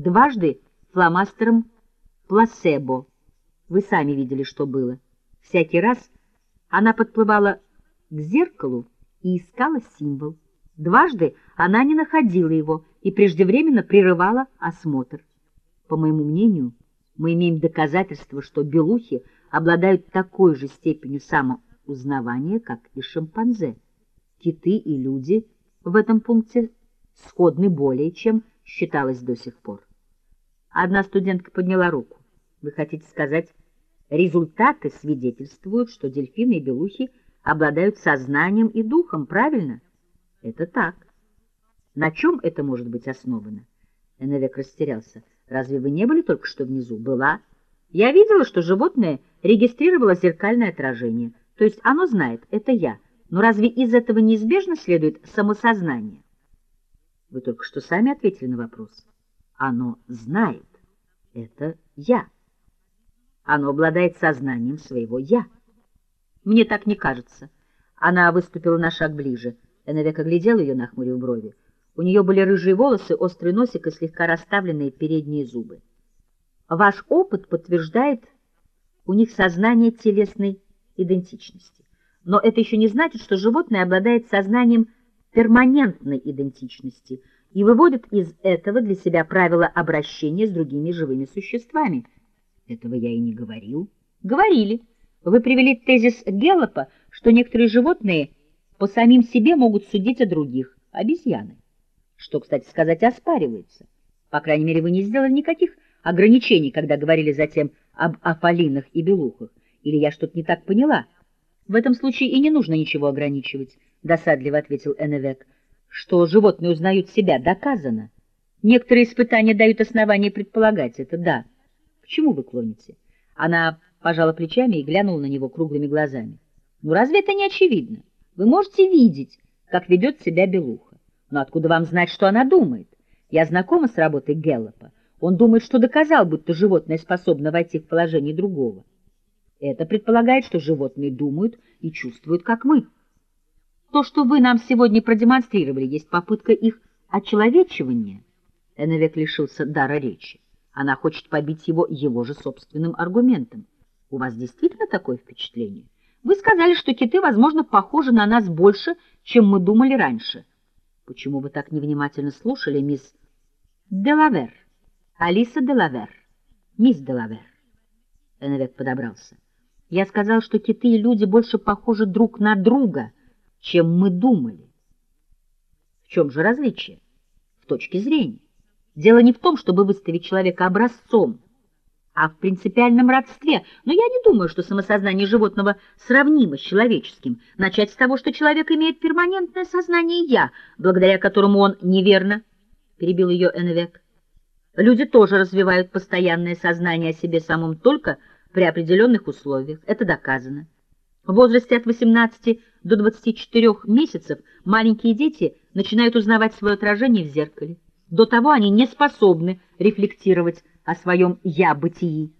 дважды фломастером пласебо. Вы сами видели, что было. Всякий раз она подплывала к зеркалу и искала символ. Дважды она не находила его и преждевременно прерывала осмотр. По моему мнению, мы имеем доказательство, что белухи обладают такой же степенью самоузнавания, как и шимпанзе. Киты и люди в этом пункте сходны более, чем считалось до сих пор. Одна студентка подняла руку. Вы хотите сказать, результаты свидетельствуют, что дельфины и белухи обладают сознанием и духом, правильно? Это так. На чем это может быть основано? Эннвек растерялся. Разве вы не были только что внизу? Была. Я видела, что животное регистрировало зеркальное отражение. То есть оно знает, это я. Но разве из этого неизбежно следует самосознание? Вы только что сами ответили на вопрос. Оно знает. Это я. Оно обладает сознанием своего «я». Мне так не кажется. Она выступила на шаг ближе. Эннвек оглядел ее, нахмурив брови. У нее были рыжие волосы, острый носик и слегка расставленные передние зубы. Ваш опыт подтверждает у них сознание телесной идентичности. Но это еще не значит, что животное обладает сознанием перманентной идентичности и выводит из этого для себя правила обращения с другими живыми существами. Этого я и не говорил. Говорили. Вы привели тезис Геллопа, что некоторые животные по самим себе могут судить о других, обезьяны. Что, кстати сказать, оспаривается. По крайней мере, вы не сделали никаких ограничений, когда говорили затем об афалинах и белухах. Или я что-то не так поняла? В этом случае и не нужно ничего ограничивать, — досадливо ответил Эннвек. Что животные узнают себя, доказано. Некоторые испытания дают основания предполагать это, да. К чему вы клоните? Она пожала плечами и глянула на него круглыми глазами. Ну разве это не очевидно? Вы можете видеть, как ведет себя белуха. Но откуда вам знать, что она думает? Я знакома с работой Геллопа. Он думает, что доказал, будто животное способно войти в положение другого. Это предполагает, что животные думают и чувствуют, как мы. То, что вы нам сегодня продемонстрировали, есть попытка их очеловечивания. Эновек лишился дара речи. Она хочет побить его его же собственным аргументом. У вас действительно такое впечатление? Вы сказали, что киты, возможно, похожи на нас больше, чем мы думали раньше. Почему вы так невнимательно слушали, мисс Делавер? Алиса Делавер. Мисс Делавер. Эновек подобрался. Я сказал, что киты и люди больше похожи друг на друга, чем мы думали. В чем же различие? В точке зрения. Дело не в том, чтобы выставить человека образцом, а в принципиальном родстве. Но я не думаю, что самосознание животного сравнимо с человеческим. Начать с того, что человек имеет перманентное сознание «я», благодаря которому он неверно, — перебил ее Энвек. Люди тоже развивают постоянное сознание о себе самом только при определенных условиях. Это доказано. В возрасте от 18 до 24 месяцев маленькие дети начинают узнавать свое отражение в зеркале. До того они не способны рефлектировать о своем «я-бытии».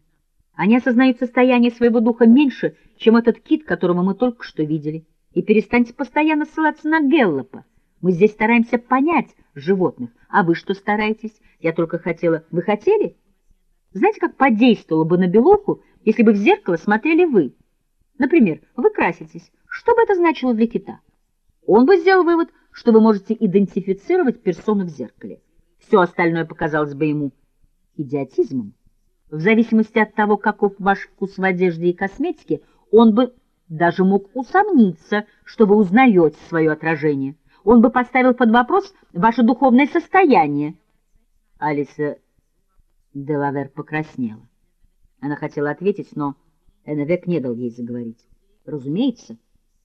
Они осознают состояние своего духа меньше, чем этот кит, которого мы только что видели. И перестаньте постоянно ссылаться на Геллопа. Мы здесь стараемся понять животных. А вы что стараетесь? Я только хотела... Вы хотели? Знаете, как подействовало бы на белуху, если бы в зеркало смотрели вы? Например, вы краситесь. Что бы это значило для кита? Он бы сделал вывод, что вы можете идентифицировать персону в зеркале. Все остальное показалось бы ему идиотизмом. В зависимости от того, каков ваш вкус в одежде и косметике, он бы даже мог усомниться, что вы узнаете свое отражение. Он бы поставил под вопрос ваше духовное состояние. Алиса Делавер покраснела. Она хотела ответить, но Эннвек не дал ей заговорить. «Разумеется,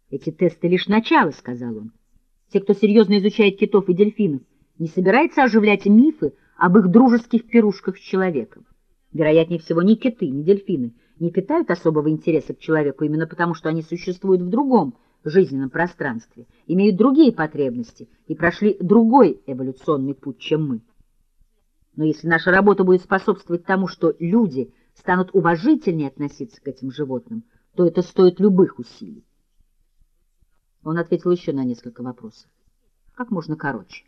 эти тесты лишь начало», — сказал он. «Те, кто серьезно изучает китов и дельфинов, не собирается оживлять мифы об их дружеских пирушках с человеком. Вероятнее всего, ни киты, ни дельфины не питают особого интереса к человеку именно потому, что они существуют в другом жизненном пространстве, имеют другие потребности и прошли другой эволюционный путь, чем мы. Но если наша работа будет способствовать тому, что люди станут уважительнее относиться к этим животным, то это стоит любых усилий. Он ответил еще на несколько вопросов. Как можно короче.